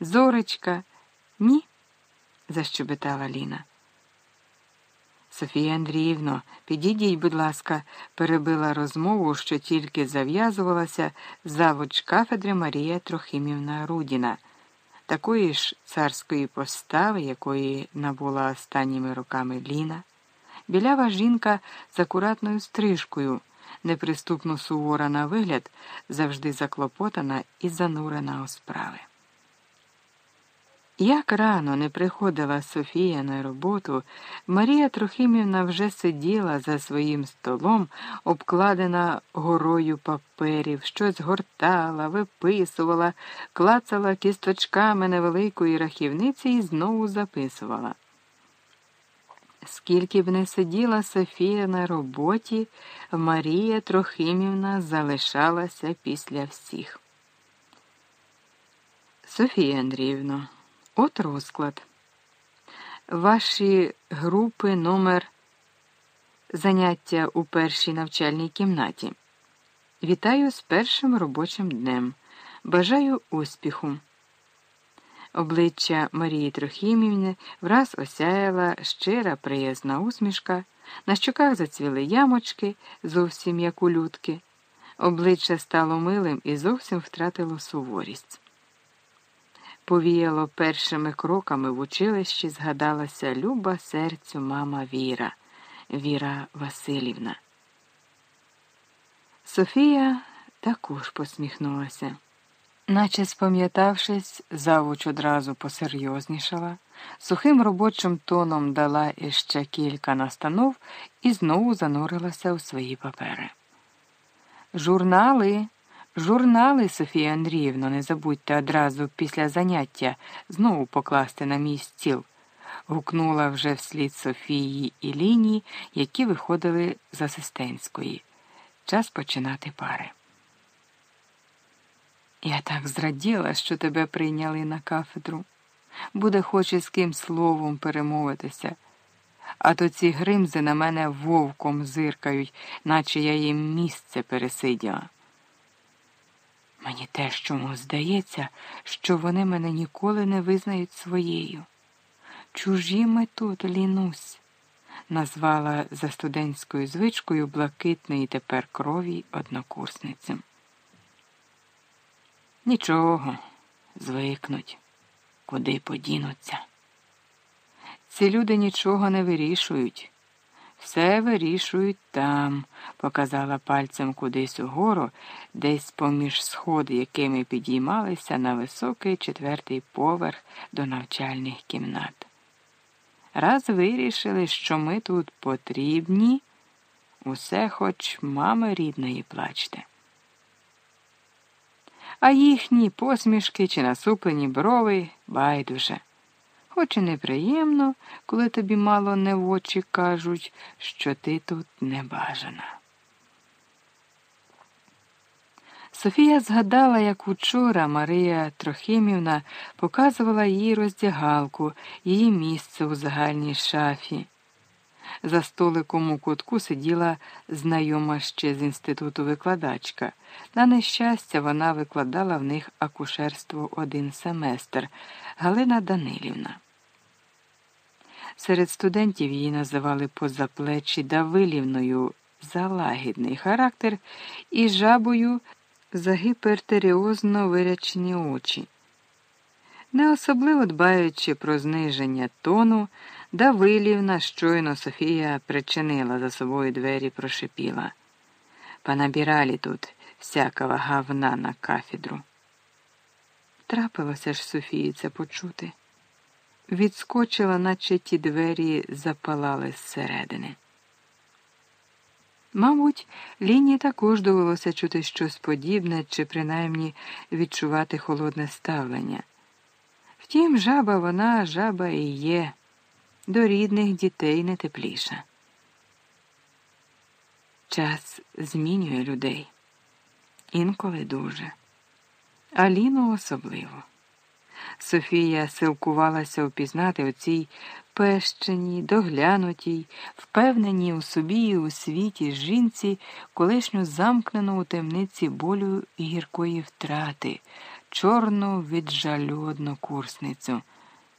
Зорочка? Ні? защебетала Ліна. Софія Андріївно, підійдіть, будь ласка, перебила розмову, що тільки зав'язувалася завуч кафедри Марія Трохимівна Рудіна, такої ж царської постави, якої набула останніми роками Ліна, білява жінка з акуратною стрижкою, неприступно сувора на вигляд, завжди заклопотана і занурена у справи. Як рано не приходила Софія на роботу, Марія Трохимівна вже сиділа за своїм столом, обкладена горою паперів, щось гортала, виписувала, клацала кісточками невеликої рахівниці і знову записувала. Скільки б не сиділа Софія на роботі, Марія Трохимівна залишалася після всіх. Софія Андріївна. От розклад. Ваші групи номер заняття у першій навчальній кімнаті. Вітаю з першим робочим днем. Бажаю успіху. Обличчя Марії Трохімівни враз осяяла щира приязна усмішка, на щоках зацвіли ямочки, зовсім як у людки. Обличчя стало милим і зовсім втратило суворість повіяло першими кроками в училищі, згадалася люба серцю мама Віра, Віра Васильівна. Софія також посміхнулася, наче спам'ятавшись, завуч одразу посерйознішала, сухим робочим тоном дала іще кілька настанов і знову занурилася у свої папери. Журнали. Журнали, Софія Андріївно, не забудьте одразу після заняття знову покласти на мій стіл, гукнула вже вслід Софії і Ліні, які виходили з асистентської. Час починати пари. Я так зраділа, що тебе прийняли на кафедру. Буде хоч із ким словом перемовитися. А то ці гримзи на мене вовком зиркають, наче я їм місце пересиділа. Мені теж чому здається, що вони мене ніколи не визнають своєю. Чужі ми тут, лінусь, назвала за студентською звичкою блакитної тепер крові однокурсницям. Нічого, звикнуть, куди подінуться. Ці люди нічого не вирішують. Все вирішують там, показала пальцем кудись угору, десь поміж сходи, якими підіймалися на високий четвертий поверх до навчальних кімнат. Раз вирішили, що ми тут потрібні, усе хоч мами рідної плачте. А їхні посмішки чи насуплені брови байдуже. Хоч і неприємно, коли тобі мало не в очі кажуть, що ти тут не бажана. Софія згадала, як учора Марія Трохимівна показувала їй роздягалку, її місце у загальній шафі. За столиком у кутку сиділа знайома ще з інституту викладачка. На нещастя, вона викладала в них акушерство один семестр Галина Данилівна. Серед студентів її називали позаплечі Давилівною за лагідний характер і жабою за гіпертеріозно вирячені очі. Не особливо дбаючи про зниження тону, Давилівна щойно Софія причинила за собою двері прошипіла. Понабирали тут всякого гавна на кафедру. Трапилося ж Софії це почути відскочила, наче ті двері запалали зсередини. Мабуть, Ліні також довелося чути щось подібне чи принаймні відчувати холодне ставлення. Втім, жаба вона, жаба і є, до рідних дітей не тепліша. Час змінює людей, інколи дуже, а Ліну особливо. Софія силкувалася впізнати у цій пещеній, доглянутій, впевненій у собі і у світі жінці, колишню замкнену у темниці болю і гіркої втрати, чорну від жалю однокурсницю.